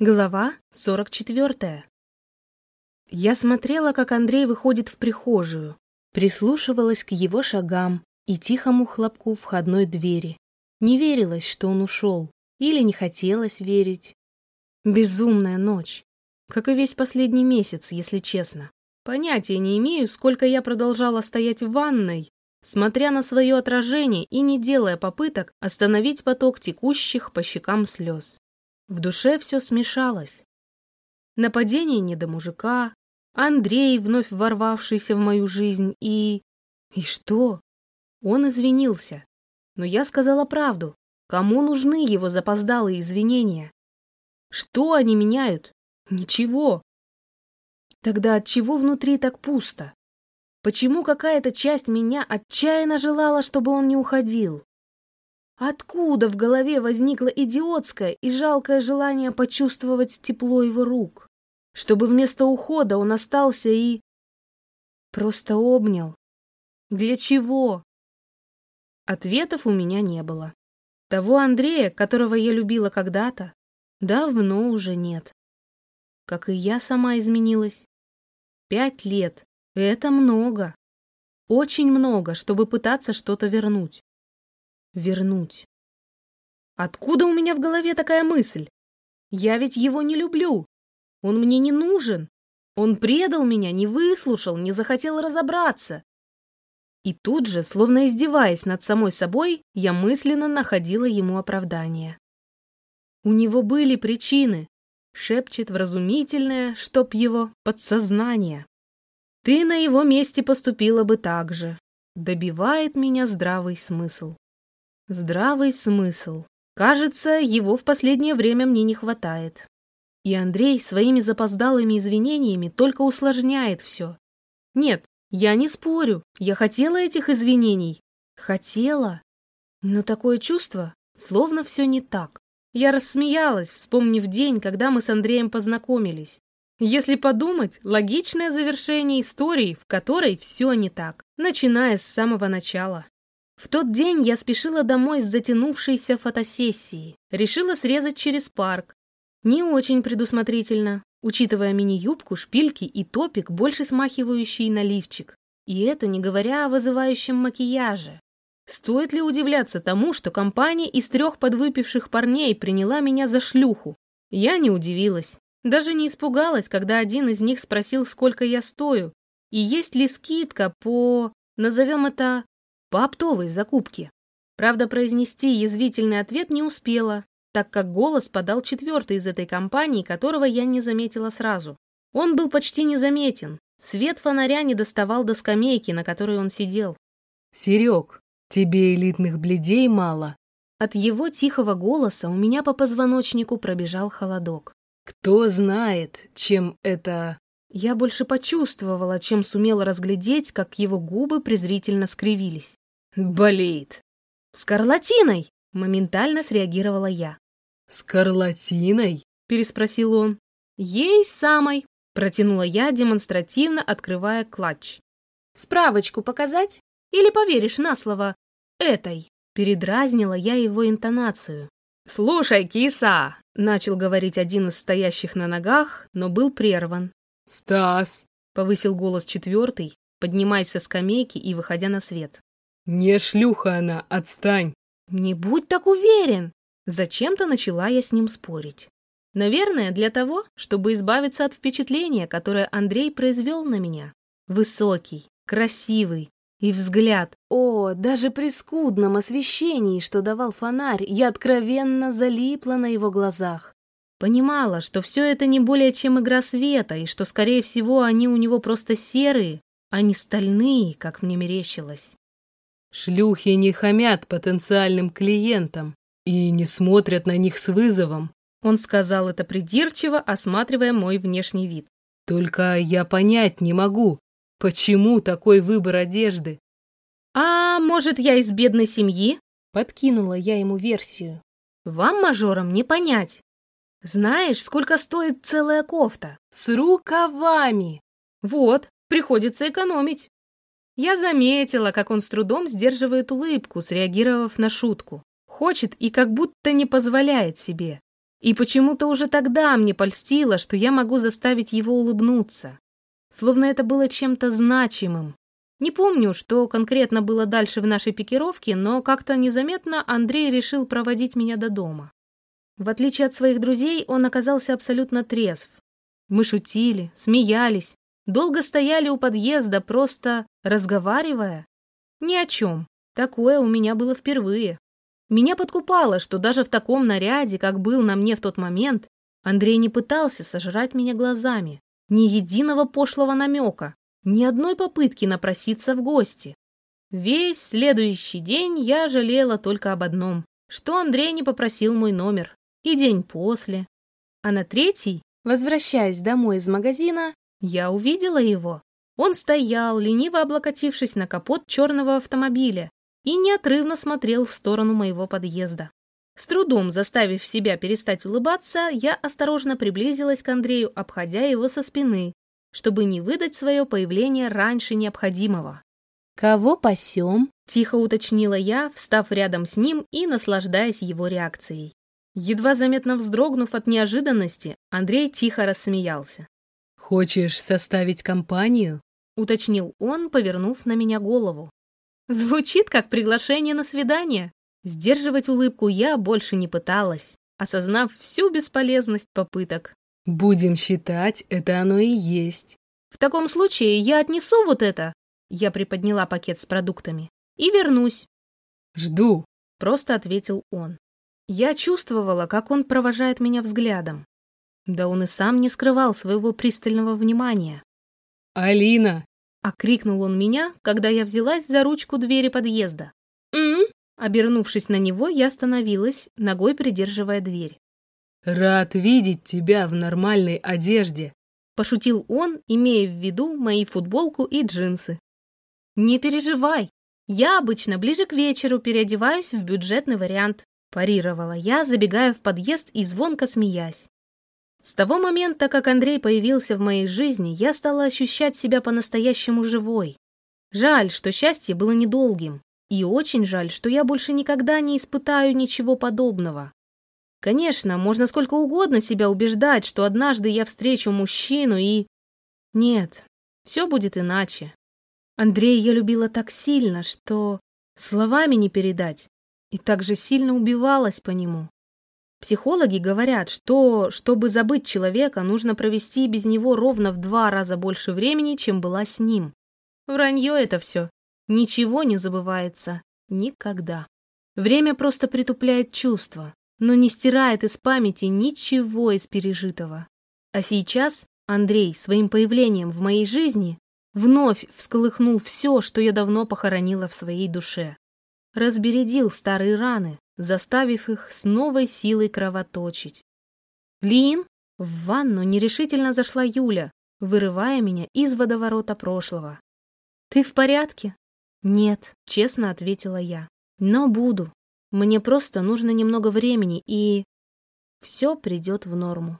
Глава 44. Я смотрела, как Андрей выходит в прихожую, прислушивалась к его шагам и тихому хлопку входной двери. Не верилось, что он ушел, или не хотелось верить. Безумная ночь, как и весь последний месяц, если честно. Понятия не имею, сколько я продолжала стоять в ванной, смотря на свое отражение и не делая попыток остановить поток текущих по щекам слез. В душе все смешалось. Нападение не до мужика, Андрей, вновь ворвавшийся в мою жизнь, и... И что? Он извинился. Но я сказала правду. Кому нужны его запоздалые извинения? Что они меняют? Ничего. Тогда от чего внутри так пусто? Почему какая-то часть меня отчаянно желала, чтобы он не уходил? Откуда в голове возникло идиотское и жалкое желание почувствовать тепло его рук? Чтобы вместо ухода он остался и... Просто обнял. Для чего? Ответов у меня не было. Того Андрея, которого я любила когда-то, давно уже нет. Как и я сама изменилась. Пять лет — это много. Очень много, чтобы пытаться что-то вернуть вернуть. Откуда у меня в голове такая мысль? Я ведь его не люблю. Он мне не нужен. Он предал меня, не выслушал, не захотел разобраться. И тут же, словно издеваясь над самой собой, я мысленно находила ему оправдание. У него были причины, шепчет вразумительное, чтоб его подсознание. Ты на его месте поступила бы так же. Добивает меня здравый смысл. Здравый смысл. Кажется, его в последнее время мне не хватает. И Андрей своими запоздалыми извинениями только усложняет все. Нет, я не спорю, я хотела этих извинений. Хотела. Но такое чувство, словно все не так. Я рассмеялась, вспомнив день, когда мы с Андреем познакомились. Если подумать, логичное завершение истории, в которой все не так, начиная с самого начала. В тот день я спешила домой с затянувшейся фотосессией. Решила срезать через парк. Не очень предусмотрительно, учитывая мини-юбку, шпильки и топик, больше смахивающий на лифчик. И это не говоря о вызывающем макияже. Стоит ли удивляться тому, что компания из трех подвыпивших парней приняла меня за шлюху? Я не удивилась. Даже не испугалась, когда один из них спросил, сколько я стою, и есть ли скидка по, назовем это, по оптовой закупке. Правда, произнести язвительный ответ не успела, так как голос подал четвертый из этой компании, которого я не заметила сразу. Он был почти незаметен. Свет фонаря не доставал до скамейки, на которой он сидел. «Серег, тебе элитных бледей мало?» От его тихого голоса у меня по позвоночнику пробежал холодок. «Кто знает, чем это...» Я больше почувствовала, чем сумела разглядеть, как его губы презрительно скривились. «Болеет». «Скарлатиной!» — моментально среагировала я. «Скарлатиной?» — переспросил он. «Ей самой!» — протянула я, демонстративно открывая клатч. «Справочку показать? Или поверишь на слово «этой»?» Передразнила я его интонацию. «Слушай, киса!» — начал говорить один из стоящих на ногах, но был прерван. «Стас!» — повысил голос четвертый, поднимаясь со скамейки и выходя на свет. «Не шлюха она, отстань!» «Не будь так уверен!» Зачем-то начала я с ним спорить. Наверное, для того, чтобы избавиться от впечатления, которое Андрей произвел на меня. Высокий, красивый, и взгляд. О, даже при скудном освещении, что давал фонарь, я откровенно залипла на его глазах. Понимала, что все это не более чем игра света, и что, скорее всего, они у него просто серые, а не стальные, как мне мерещилось. Шлюхи не хамят потенциальным клиентам и не смотрят на них с вызовом. Он сказал это придирчиво, осматривая мой внешний вид. Только я понять не могу, почему такой выбор одежды. А может, я из бедной семьи? Подкинула я ему версию. Вам, мажорам, не понять. Знаешь, сколько стоит целая кофта? С рукавами. Вот, приходится экономить. Я заметила, как он с трудом сдерживает улыбку, среагировав на шутку. Хочет и как будто не позволяет себе. И почему-то уже тогда мне польстило, что я могу заставить его улыбнуться. Словно это было чем-то значимым. Не помню, что конкретно было дальше в нашей пикировке, но как-то незаметно Андрей решил проводить меня до дома. В отличие от своих друзей, он оказался абсолютно трезв. Мы шутили, смеялись, долго стояли у подъезда, просто разговаривая. Ни о чем. Такое у меня было впервые. Меня подкупало, что даже в таком наряде, как был на мне в тот момент, Андрей не пытался сожрать меня глазами. Ни единого пошлого намека, ни одной попытки напроситься в гости. Весь следующий день я жалела только об одном, что Андрей не попросил мой номер. И день после. А на третий, возвращаясь домой из магазина, я увидела его. Он стоял, лениво облокотившись на капот черного автомобиля, и неотрывно смотрел в сторону моего подъезда. С трудом заставив себя перестать улыбаться, я осторожно приблизилась к Андрею, обходя его со спины, чтобы не выдать свое появление раньше необходимого. «Кого пасем?» – тихо уточнила я, встав рядом с ним и наслаждаясь его реакцией. Едва заметно вздрогнув от неожиданности, Андрей тихо рассмеялся. «Хочешь составить компанию?» – уточнил он, повернув на меня голову. Звучит как приглашение на свидание. Сдерживать улыбку я больше не пыталась, осознав всю бесполезность попыток. Будем считать, это оно и есть. В таком случае я отнесу вот это. Я приподняла пакет с продуктами. И вернусь. Жду. Просто ответил он. Я чувствовала, как он провожает меня взглядом. Да он и сам не скрывал своего пристального внимания. «Алина, Окрикнул он меня, когда я взялась за ручку двери подъезда. «М?», Обернувшись на него, я остановилась, ногой придерживая дверь. «Рад видеть тебя в нормальной одежде», — пошутил он, имея в виду мои футболку и джинсы. «Не переживай, я обычно ближе к вечеру переодеваюсь в бюджетный вариант», — парировала я, забегая в подъезд и звонко смеясь. С того момента, как Андрей появился в моей жизни, я стала ощущать себя по-настоящему живой. Жаль, что счастье было недолгим. И очень жаль, что я больше никогда не испытаю ничего подобного. Конечно, можно сколько угодно себя убеждать, что однажды я встречу мужчину и... Нет, все будет иначе. Андрея я любила так сильно, что словами не передать, и так же сильно убивалась по нему. Психологи говорят, что, чтобы забыть человека, нужно провести без него ровно в два раза больше времени, чем была с ним. Вранье это все. Ничего не забывается. Никогда. Время просто притупляет чувства, но не стирает из памяти ничего из пережитого. А сейчас Андрей своим появлением в моей жизни вновь всколыхнул все, что я давно похоронила в своей душе. Разбередил старые раны, заставив их с новой силой кровоточить. «Лин!» В ванну нерешительно зашла Юля, вырывая меня из водоворота прошлого. «Ты в порядке?» «Нет», — честно ответила я. «Но буду. Мне просто нужно немного времени, и...» «Все придет в норму».